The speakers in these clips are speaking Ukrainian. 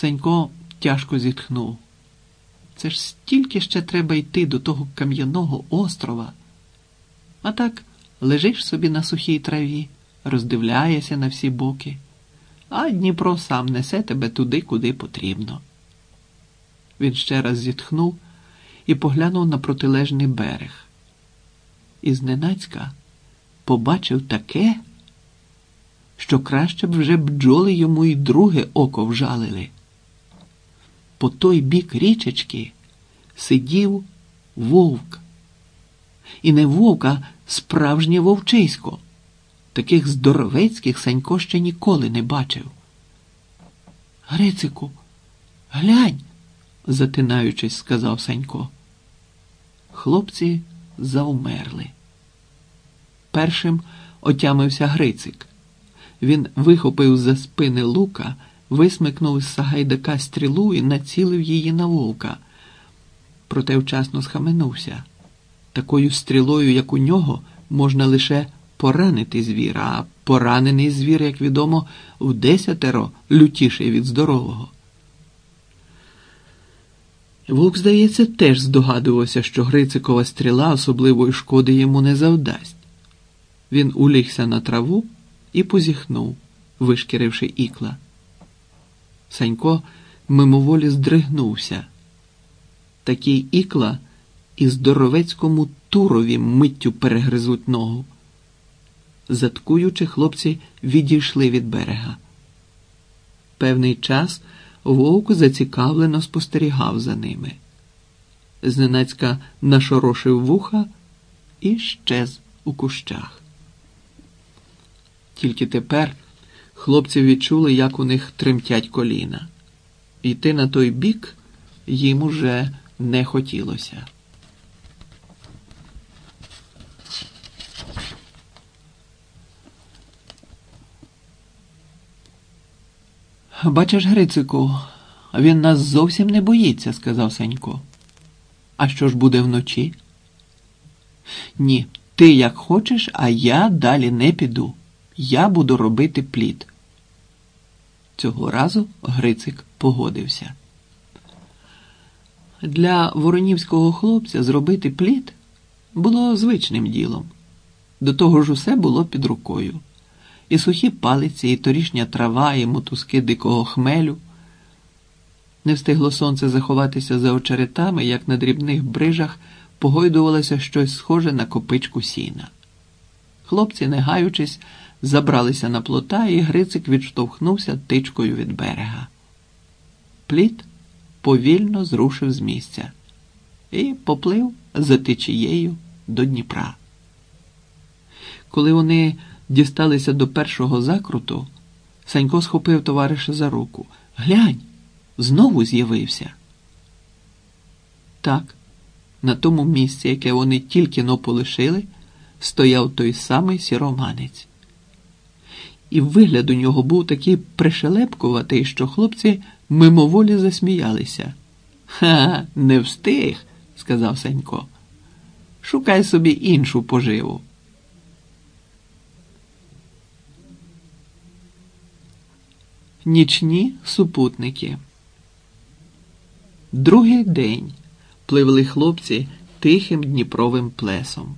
Санько тяжко зітхнув. Це ж стільки ще треба йти до того кам'яного острова. А так лежиш собі на сухій траві, роздивляєшся на всі боки, а Дніпро сам несе тебе туди, куди потрібно. Він ще раз зітхнув і поглянув на протилежний берег. І зненацька побачив таке, що краще б вже бджоли йому й друге око вжалили. По той бік річечки сидів вовк. І не вовк, а справжнє вовчисько. Таких здоровецьких Санько ще ніколи не бачив. Грицику, глянь, затинаючись, сказав Санько. Хлопці завмерли. Першим отямився Грицик. Він вихопив за спини лука, висмикнув з Сагайдака стрілу і націлив її на вовка. Проте вчасно схаменувся. Такою стрілою, як у нього, можна лише поранити звіра, а поранений звір, як відомо, в десятеро лютіший від здорового. Вовк, здається, теж здогадувався, що Грицикова стріла особливої шкоди йому не завдасть. Він улігся на траву і позіхнув, вишкіривши ікла. Санько мимоволі здригнувся. Такий ікла і здоровецькому турові миттю перегризуть ногу. Заткуючи, хлопці відійшли від берега. Певний час вовк зацікавлено спостерігав за ними. Зненацька нашорошив вуха і щез у кущах. Тільки тепер хлопці відчули, як у них тремтять коліна. Йти на той бік їм уже не хотілося. Бачиш, Грицику, він нас зовсім не боїться, сказав Санько. А що ж буде вночі? Ні, ти як хочеш, а я далі не піду. Я буду робити плід. Цього разу Грицик погодився. Для воронівського хлопця зробити плід було звичним ділом. До того ж усе було під рукою. І сухі палиці, і торішня трава, і мотузки дикого хмелю. Не встигло сонце заховатися за очеретами, як на дрібних брижах погойдувалося щось схоже на копичку сіна. Хлопці, не гаючись, забралися на плота, і Грицик відштовхнувся тичкою від берега. Пліт повільно зрушив з місця і поплив за течією до Дніпра. Коли вони дісталися до першого закруту, Санько схопив товариша за руку. Глянь, знову з'явився. Так, на тому місці, яке вони тільки но полишили, стояв той самий сіроманець. І вигляд у нього був такий пришелепкуватий, що хлопці мимоволі засміялися. Ха, не встиг, сказав Санько. Шукай собі іншу поживу. Нічні супутники. Другий день пливли хлопці тихим Дніпровим плесом.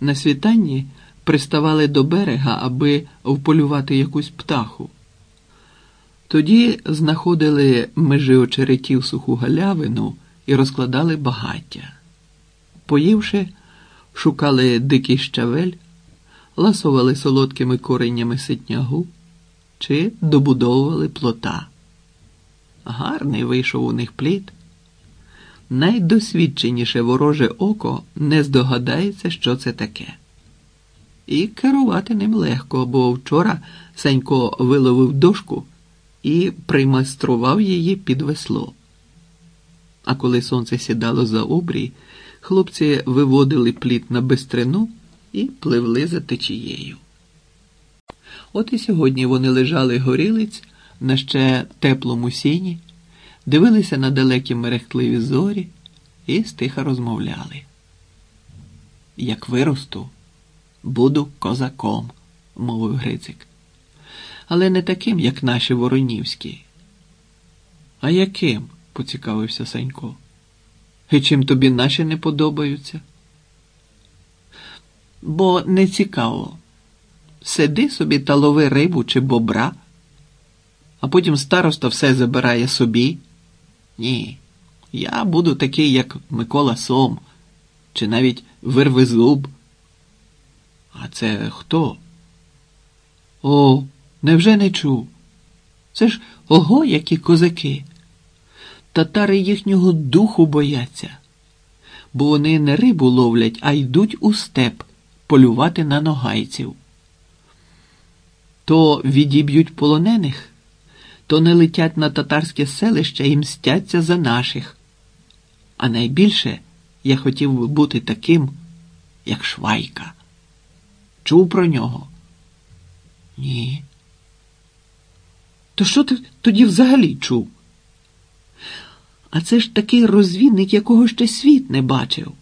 На світанні приставали до берега, аби вполювати якусь птаху. Тоді знаходили межи очеретів суху галявину і розкладали багаття. Поївши, шукали дикий щавель, ласували солодкими кореннями ситнягу чи добудовували плота. Гарний вийшов у них плід. Найдосвідченіше вороже око не здогадається, що це таке. І керувати ним легко, бо вчора Санько виловив дошку і примайстрував її під весло. А коли сонце сідало за обрій, хлопці виводили плід на бистрину і пливли за течією. От і сьогодні вони лежали горілиць на ще теплому сіні, дивилися на далекі мерехтливі зорі і стиха розмовляли. Як виросту, буду козаком, мовив Грицик. Але не таким, як наші воронівські. А яким? поцікавився Санько. І чим тобі наші не подобаються? Бо не цікаво. Сиди собі та лови рибу чи бобра, а потім староста все забирає собі. Ні, я буду такий, як Микола Сом, чи навіть Вервезуб. А це хто? О, невже не чув? Це ж ого, які козаки. Татари їхнього духу бояться, бо вони не рибу ловлять, а йдуть у степ полювати на ногайців. То відіб'ють полонених, то не летять на татарське селище і мстяться за наших. А найбільше я хотів би бути таким, як Швайка. Чув про нього? Ні. То що ти тоді взагалі чув? А це ж такий розвідник, якого ще світ не бачив.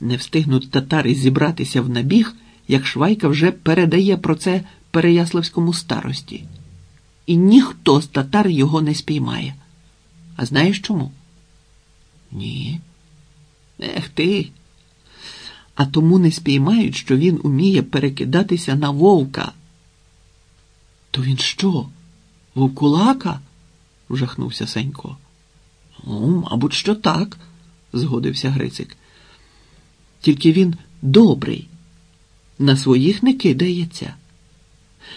Не встигнуть татари зібратися в набіг, як Швайка вже передає про це Переяславському старості. І ніхто з татар його не спіймає. А знаєш чому? Ні. Ех ти. А тому не спіймають, що він уміє перекидатися на вовка. То він що? Вовкулака? вжахнувся Сенько. Ну, мабуть, що так, згодився Грицик. Тільки він добрий, на своїх не кидається.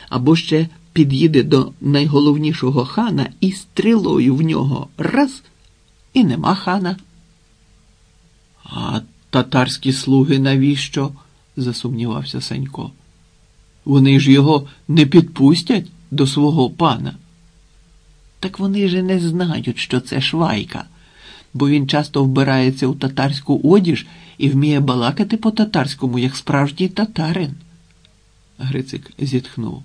Або ще під'їде до найголовнішого хана і стрілою в нього раз і нема хана. А татарські слуги навіщо? засумнівався Санько. Вони ж його не підпустять до свого пана. Так вони ж не знають, що це швайка, бо він часто вбирається у татарську одіж і вміє балакати по татарському, як справжній татарин. Грицик зітхнув.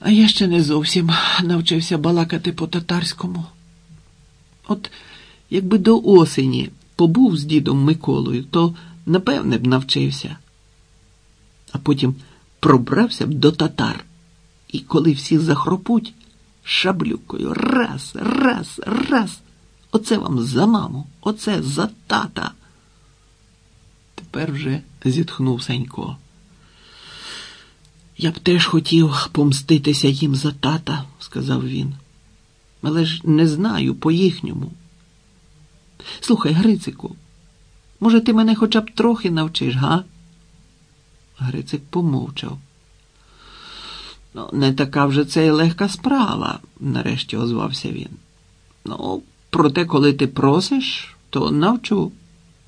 А я ще не зовсім навчився балакати по татарському. От якби до осені побув з дідом Миколою, то напевне б навчився. А потім пробрався б до татар. І коли всі захропуть, шаблюкою раз, раз, раз. Оце вам за маму, оце за тата. Тепер вже зітхнув Санько. Я б теж хотів помститися їм за тата, сказав він. Але ж не знаю по їхньому. Слухай, Грицику, може, ти мене хоча б трохи навчиш, га? Грицик помовчав. Ну, не така вже це й легка справа, нарешті озвався він. Ну, проте, коли ти просиш, то навчу.